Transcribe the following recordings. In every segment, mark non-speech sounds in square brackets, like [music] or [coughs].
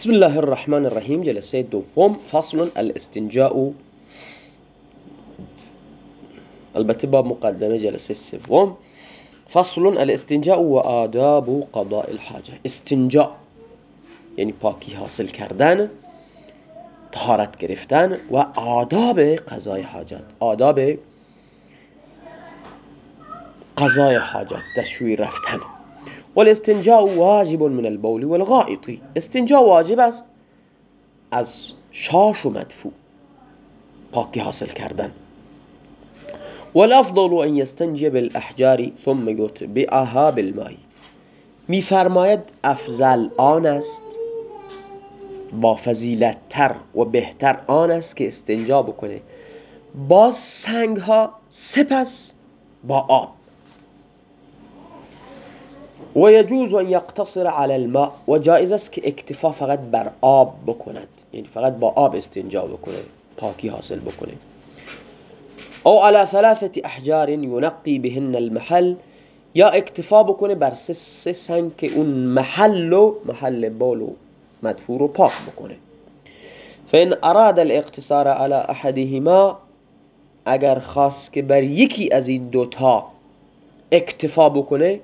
بسم الله الرحمن الرحیم جلسة دوم فصل الاستنجاء. البته با مقدمة جلسة سوم فصل الاستنجاء و آداب قضاء الحاجة. استنجاء یعنی پاکی حاصل کردن طهارت گرفتن و آداب قضای حاجت. آداب قضای حاجت. دستشوی رفتن. والاستنجاء واجب من البول والغائط. استنجا واجب است از شاش و مدفوع. پاکی حاصل کردن. والافضل ان يستنجي بالاحجار ثم يتبعها بالماء. میفرماید افضل آن است با فضیلت تر و بهتر آن است که استنجا بکنه. با سنگ ها سپس با آب. و یجوز ان یقتصر على الماء و جایز است که اکتفا فقط بر آب بکند. یعنی فقط با آب استنجا بکنه پاکی حاصل بکنه. او على ثلاثه احجار ينقي بهن المحل. یا اکتفا بکنه بر سه سنگ که اون محل و محل بول و مدفور رو پاک بکنه. فان اراد الاقتصار على احدهما اگر خواست که بر یکی از این دوتا اکتفا بکنه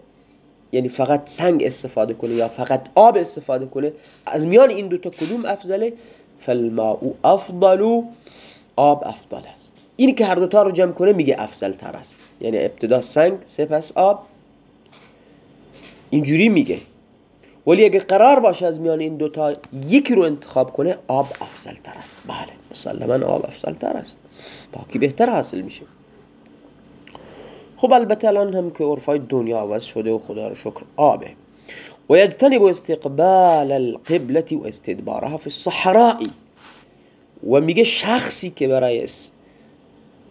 یعنی فقط سنگ استفاده کنه یا فقط آب استفاده کنه از میان این دوتا کدوم افضله فالماء افضل آب افضل است. این که هر دوتا رو جمع کنه میگه افضل تر است. یعنی ابتدا سنگ سپس آب. اینجوری میگه. ولی اگه قرار باشه از میان این دوتا یکی رو انتخاب کنه آب افضل تر است. بله مسلما آب افضل تر است. پاکی بهتر حاصل میشه. خب البته الان هم که عرفای دنیا عوض شده و خدا رو شکر آبه. و یجتنب استقبال القبلة و استدبارها في الصحراء. و میگه شخصی که برای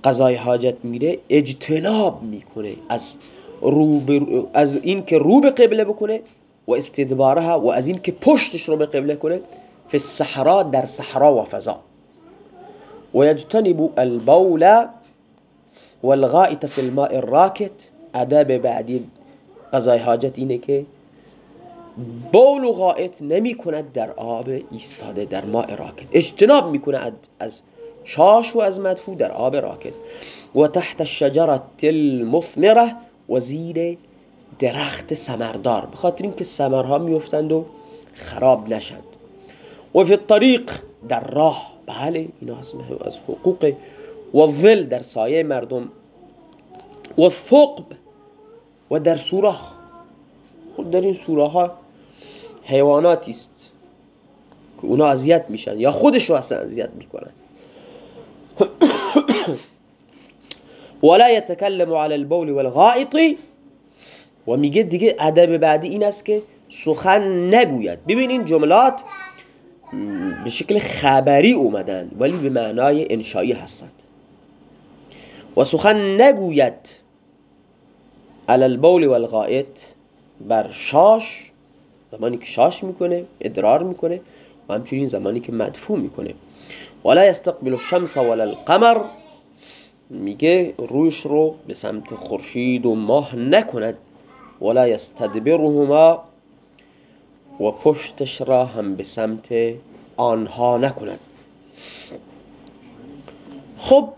قضای حاجت میره اجتناب می‌کنه از رو از این که رو به قبله بکنه و استدبارها و از این که پشتش رو به قبله کنه فی الصحراء در صحرا و فضا. و یجتنب البول والغائط في الماء الراکت ادب بعدی قضای حاجت اینه که بول و غائط نمی کند در آب ایستاده در ماء راکت. اجتناب می کند از شاش و از مدفوع در آب راکت. و تحت الشجرة المثمره و زیر درخت سمردار. بخاطر اینکه سمرها میفتند و خراب نشند. و فی الطریق در راه. بله اینا از حقوق و ظل در سایه مردم و ثقب و در سوراخ. خود در این سوراخ ها حیواناتی است که اونا اذیت میشن یا خودش رو اصلا اذیت می‌کنن. [coughs] ولا يتكلم على البول والغائط. و میگه دیگه ادب بعدی این است که سخن نگوید. ببینین جملات به شکل خبری اومدن ولی به معنای انشایی هستند و سخن نگوید على البول والغائط بر شاش زمانی که شاش می‌کنه ادرار می‌کنه و همچنین زمانی که مدفوع می‌کنه. ولا يستقبل الشمس ولا القمر میگه روش رو به سمت خورشید و ماه نکند. ولا يستدبرهما و پشتش را هم به سمت آنها نکند. خب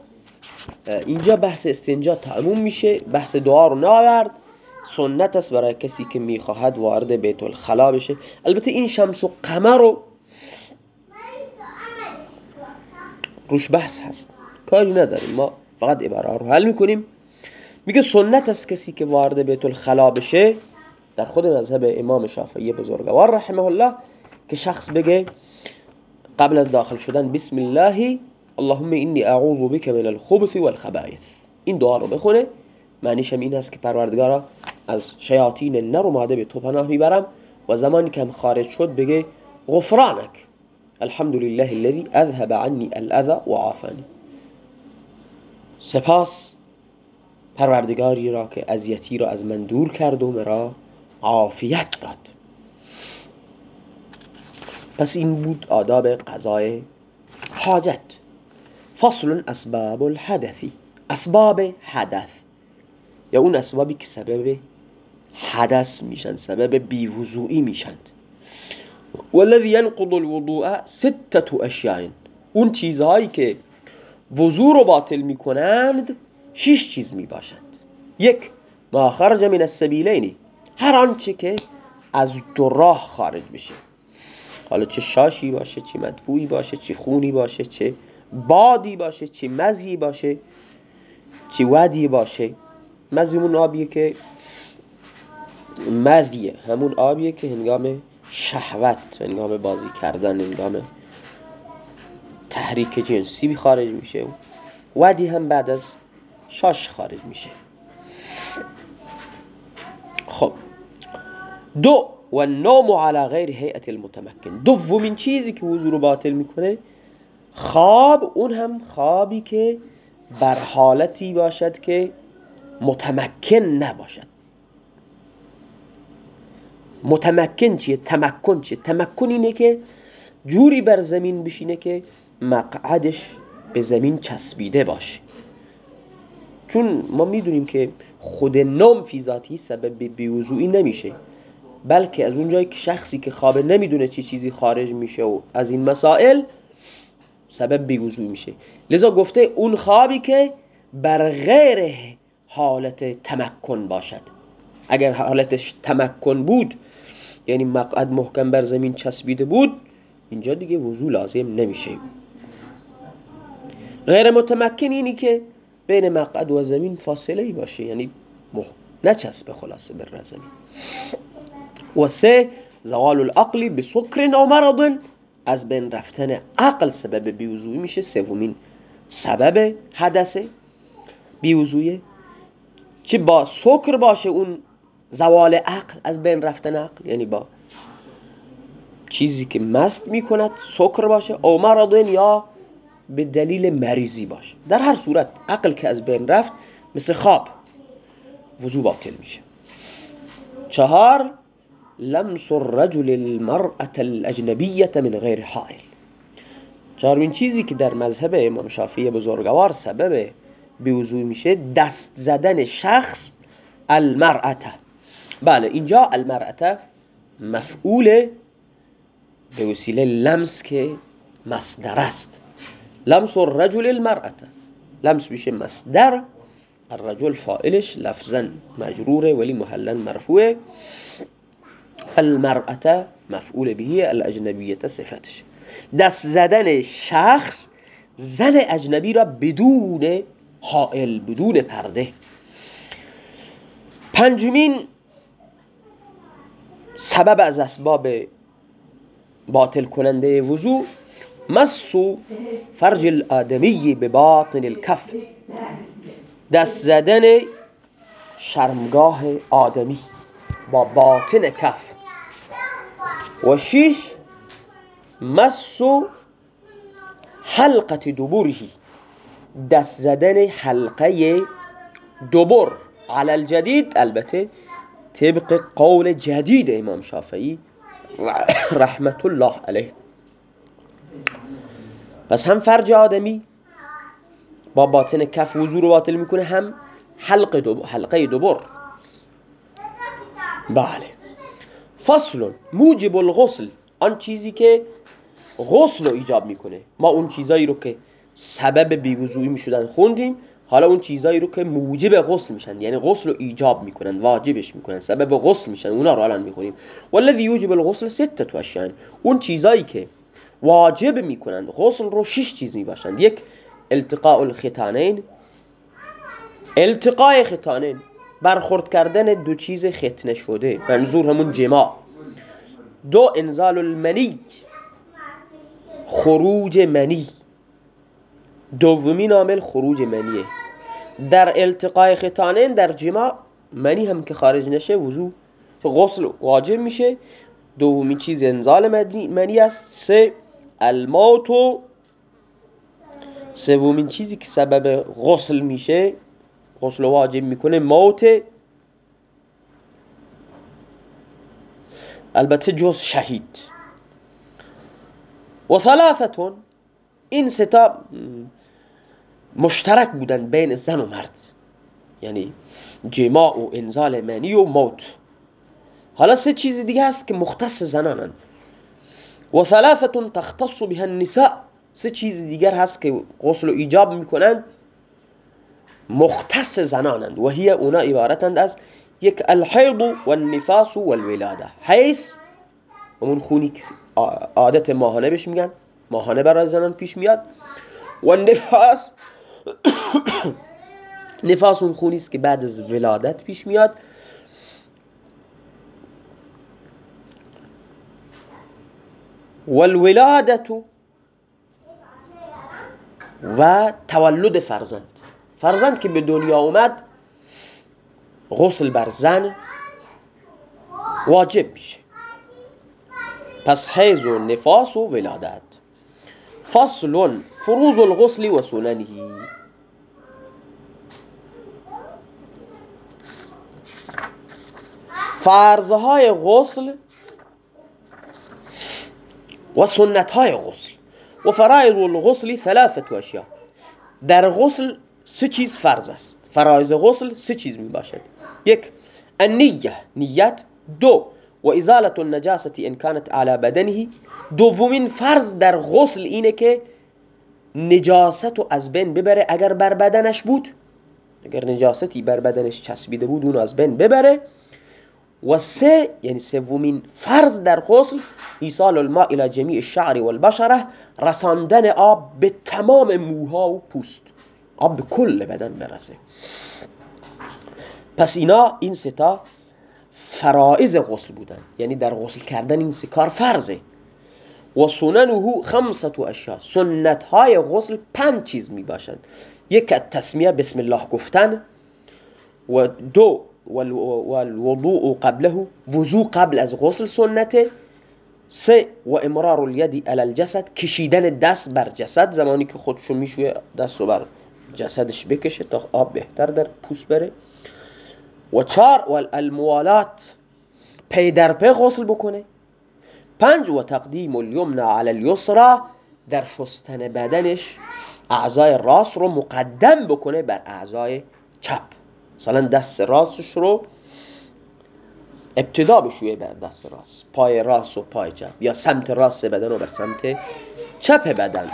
اینجا بحث استنجا تموم میشه بحث دعا رو نآورد. سنت است برای کسی که می‌خواهد وارد بیت الخلا بشه. البته این شمس و قمر رو روش بحث هست. کاری نداریم. ما فقط عباره رو حل می‌کنیم. میگه سنت است کسی که وارد بیت الخلا بشه. در خود مذهب امام شافعی بزرگوار رحمه الله که شخص بگه قبل از داخل شدن بسم الله اللهم اینی اعوذ بك من الخبث والخبائث. این دعا رو بخونه. معنیش هم این است که پروردگارا از شیاطین نر و ماده به تو پناه می‌برم و زمانی که هم خارج شد بگه غفرانک. الحمد لله الذي اذهب عني الاذى وعافاني سپاس پروردگاری را که اذیتی را از من دور کرد و مرا عافیت داد. پس این بود آداب قضای حاجت. فصل اسباب الحدثی اسباب حدث. یا اون اسبابی که سبب حدث میشن سبب بیوضوعی میشند والذی ینقض الوضوء ستت اشیاء اون چیزهایی که وضوع رو باطل می‌کنند شش چیز می‌باشند. یک ما خرج من السبیلین. هر آنچه که از دو راه خارج بشه. حالا چه شاشی باشه چه مدفوعی باشه چه خونی باشه چه بادی باشه چه مزی باشه چه ودی باشه. مزی همون آبیه که مذیه همون آبیه که هنگام شهوت هنگام بازی کردن هنگام تحریک جنسی خارج میشه. ودی هم بعد از شاش خارج میشه. خب. دو و نوم على غیر هیئت المتمکن. دومین چیزی که وضو رو باطل می‌کنه خواب اون هم خوابی که بر حالتی باشد که متمکن نباشد. متمکن چیه؟ تمکن چیه؟ تمکن اینه که جوری بر زمین بشینه که مقعدش به زمین چسبیده باشه. چون ما می‌دونیم که خود نوم فی ذاتی سبب بیوضوعی نمیشه بلکه از اونجایی که شخصی که خوابه نمی‌دونه چی چیزی خارج میشه و از این مسائل سبب بیوضوعی میشه. لذا گفته اون خوابی که بر غیر حالت تمکن باشد. اگر حالتش تمکن بود یعنی مقعد محکم بر زمین چسبیده بود اینجا دیگه وضوع لازم نمیشه. غیر متمکن اینی که بین مقعد و زمین فاصله ای باشه یعنی نچسبه خلاصه بر زمین. و سه زوال العقل به سکر او مرض. از بین رفتن عقل سبب بیوزوی میشه. سومین سبب حدثه بیوزویه چه با سکر باشه اون زوال عقل از بین رفتن عقل. یعنی با چیزی که مست می‌کند سکر باشه او مرض یا به دلیل مریضی باشه. در هر صورت عقل که از بین رفت مثل خواب وضو باطل میشه. چهار لمس الرجل المرأة الاجنبیه من غیر حائل. چهارمین چیزی که در مذهب امام شافعی بزرگوار سبب بیوضوع میشه دست زدن شخص المرأة. بله اینجا المرأة مفعول به وسیله لمس که مصدر است. لمس الرجل المرأة. لمس میشه مصدر الرجل فائلش لفظا مجروره ولی محلا مرفوعه. المرأة مفعول به الاجنبیت صفتش دست زدن شخص زن اجنبی را بدون حائل بدون پرده. پنجمین سبب از اسباب باطل کننده وضوع مسو فرج الادمی به باطن الكف دست زدن شرمگاه آدمی با باطن کف. و شیش مسو حلقت دبوری دست زدن حلقه دبر على الجدید البته طبق قول جدید امام شافعی [coughs] رحمت الله علیه. پس هم فرج آدمی با باطن کف وضو رو باطل می‌کنه هم حلقه دو حلقه دوبر بله. فصل موجب الغسل. آن چیزی که غسل رو ایجاب می‌کنه. ما اون چیزایی رو که سبب بیوضوعی می‌شدن خوندیم حالا اون چیزایی رو که موجب غسل میشن. یعنی غسل رو ایجاب می‌کنن واجبش می‌کنن سبب غسل میشن اونا رو الان می‌خونیم والذی یوجب الغسل سته اشیاء اون چیزایی که واجب می‌کنن غسل رو شش چیز می‌باشند یک التقاء الختانین. التقاء ختانین. برخورد کردن دو چیز ختنه شده. منظور همون جما دو انزال المنی خروج منی. دومی عامل خروج منیه. در التقاء ختانین در جما منی هم که خارج نشه وضو غسل واجب میشه. دومی چیز انزال منی است. سه الموت. سومین چیزی که سبب غسل میشه غسل واجب می‌کنه موت. البته جز شهید. و ثلاثتون این ستا مشترک بودن بین زن و مرد. یعنی جماع و انزال منی و موت. حالا سه چیز دیگه هست که مختص زنانن. و ثلاثه تختص بها النساء. سه چیز دیگر هست که غسل و ایجاب می‌کنند مختص زنانند. و هی اونا عبارتند از یک الحیض و النفاس و الولاده حیث اون خونی عادت ماهانه بهش میگن. ماهانه برای زنان پیش میاد. و نفاس نفاس اون خونی است که بعد از ولادت پیش میاد. والولادت و تولد فرزند. فرزند که به دنیا اومد غسل بر زن واجب میشه. پس حیض و نفاس و ولادت. فصل فروز الغسل و سننه. فرضهای غسل و سنت های غسل. و فرائض الغسل ثلاثة اشیاء در غسل سه چیز فرض است. فرایض غسل سه چیز می باشد. یک النیه نیت. دو و ازاله النجاسه ان كانت على بدنه. دومین فرض در غسل اینه که نجاست رو از بین ببره اگر بر بدنش بود. اگر نجاستی بر بدنش چسبیده بود اون از بین ببره. و سه یعنی سومین فرض در غسل ایصال الماء الى جمیع الشعر والبشره رساندن آب به تمام موها و پوست. آب به کل بدن برسه پس اینا این ستا فرائض غسل بودن یعنی در غسل کردن این سه کار فرضه و سننه خمسة اشیاء سنت های غسل پنج چیز می باشند یک تسمیه بسم الله گفتن و دو والوضوء قبله وضوع قبل از غسل سنته سه و امرار الید علی الجسد کشیدن دست بر جسد زمانی که خودشو می‌شوه دست بر جسدش بکشه تا آب بهتر در پوست بره. و چار و الموالات پی در پی غسل بکنه. پنج و تقدیم الیمنا علی الیسرا در شستن بدنش اعضای راست رو مقدم بکنه بر اعضای چپ. مثلا دست راستش رو ابتدا بشویه بر دست راست. پای راست و پای چپ. یا سمت راست بدن و بر سمت چپ بدن.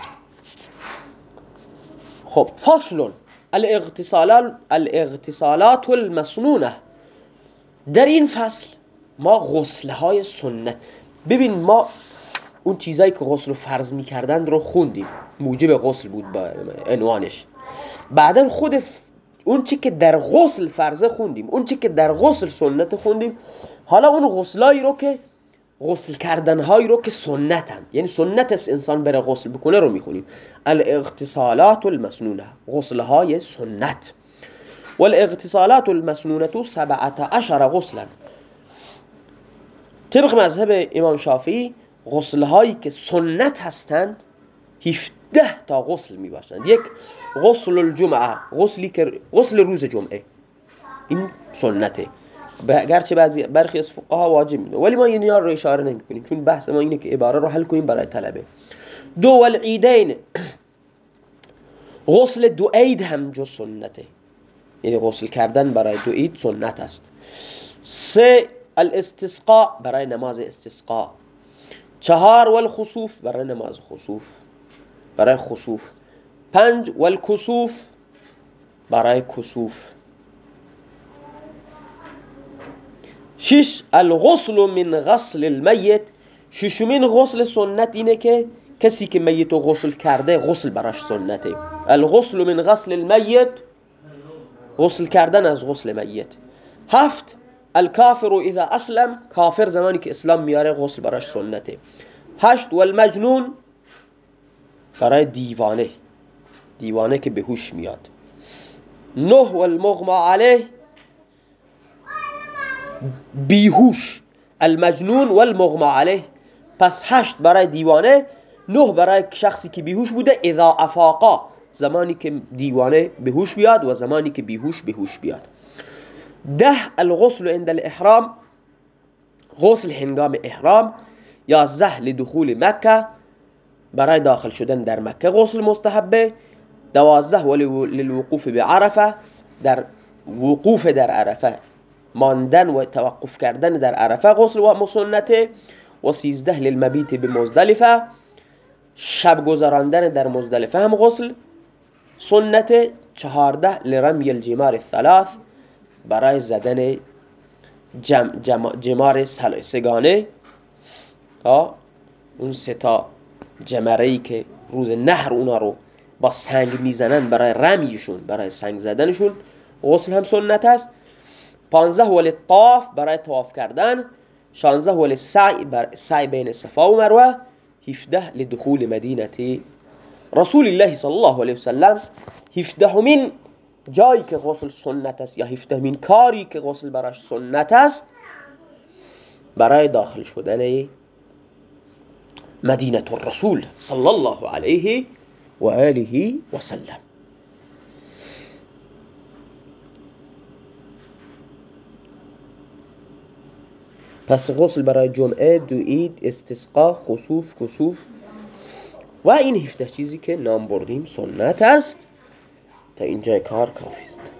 خب فصل الاغتصالات الاغتصالات المسنونه در این فصل ما غسله های سنت. ببین ما اون چیزایی که غسل رو فرض می‌کردن رو خوندیم. موجب غسل بود با عنوانش. بعدا خود اون چی که در غسل فرضه خوندیم. اون چی که در غسل سنت خوندیم. حالا اون غسلایی رو که غسل کردنهایی رو که سنتن. یعنی سنت است انسان بره غسل بکنه رو می‌خونیم. الاغتصالات المسنونه. غسلهای سنت. والاغتصالات المسنونه سبعت عشر غسلا. طبق مذهب امام شافعی غسلهایی که سنت هستند 17 تا غسل می باشند یک غسل الجمعه. غسلی که غسل روز جمعه. این سنته. گرچه بعضی برخی از فقها واجب میده. ولی ما این رو اشاره نمی کنیم چون بحث ما اینه که عباره رو حل کنیم برای طلبه. دو والعیدین. غسل دو عید هم جو سنته. یعنی غسل کردن برای دو عید سنت است. سه الاستسقاء برای نماز استسقاء. چهار والخصوف برای نماز خصوف برای خصوف پنج والکسوف برای کسوف. شش الغسل من غسل المیت. ششمین غسل سنت اینه که کسی که میت غسل کرده غسل براش سنته. الغسل من غسل المیت غسل کردن از غسل میت. هفت الکافر اذا اسلم کافر زمانی که اسلام میاره غسل براش سنته. هشت والمجنون برای دیوانه. دیوانه که به هوش میاد. نه والمغما علیه بیهوش. المجنون والمغما علیه. پس هشت برای دیوانه نه برای شخصی که بیهوش بوده اذا افاقا. زمانی که دیوانه بهوش بیاد و زمانی که بیهوش بهوش بیاد. ده الغسل عند الاحرام. غسل هنگام احرام. یازده لدخول مکه. برای داخل شدن در مکه غسل مستحبه. دوازده للوقوف بعرفه. در وقوف در عرفه. ماندن و توقف کردن در عرفه غسل و مسنته و سیزده للمبیت به مزدلفه. شب گذراندن در مزدلفه هم غسل. سنت چهارده لرمی الجمار الثلاث برای زدن جمار سگانه اون سه تا جمره ای که روز نهر اونا رو با سنگ می‌زنن برای رمیشون برای سنگ زدنشون غسل هم سنت است. پانزه ولی طاف برای طواف کردن شانزه ولی سعی, سعی بین صفا و مروه هفده لدخول مدینه رسول الله صلی الله علیه وسلم. هفدهمین جایی که غسل سنت است یا هفدهمین کاری که غسل براش سنت است برای داخل شدن مدینه الرسول صلی الله علیه و آله و سلم. پس غسل برای جمعه دو اید استسقا خصوف کسوف و این هفته چیزی که نام بردیم سنت است. تا اینجای کار کافی است.